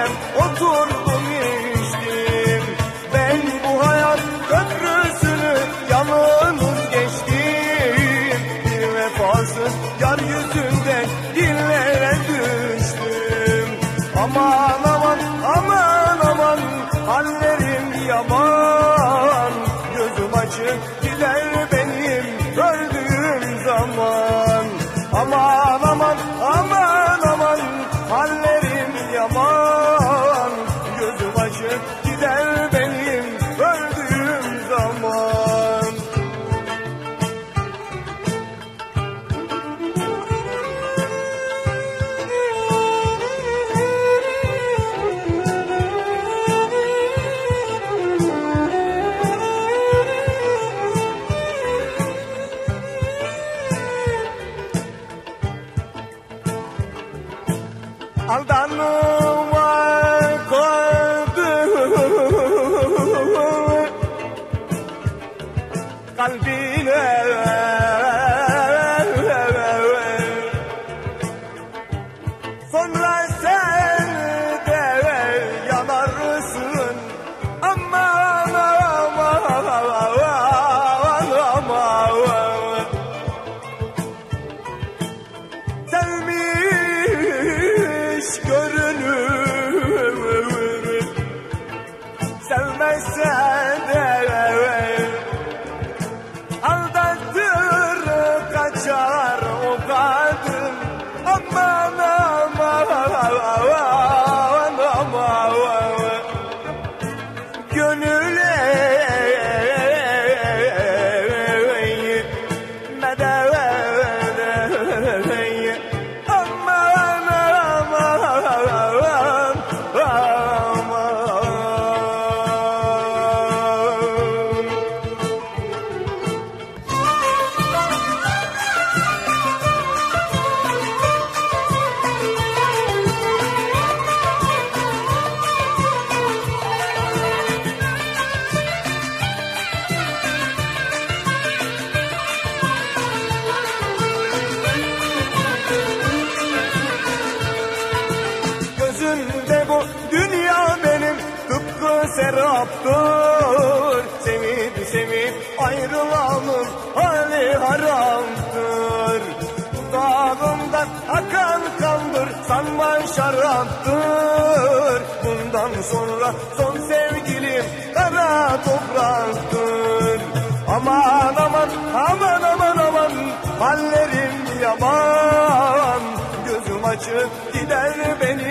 alem oturdum içtim. Ben bu hayat köprüsünü yalnız geçtim. Bir vefasız yar yüzünden dillere düştüm. Aman aman aman aman hallerim yaman. Gözüm açık Aldanma koydum kalbine Shut up. Gözünde bu dünya benim tıpkı seraptır. Sevip sevip ayrılalım hali haramdır. Dudağımdan akan kandır sanma şaraptır. Bundan sonra son sevgilim kara topraktır Aman aman aman aman aman hallerim yaman. Gözüm açık gider benim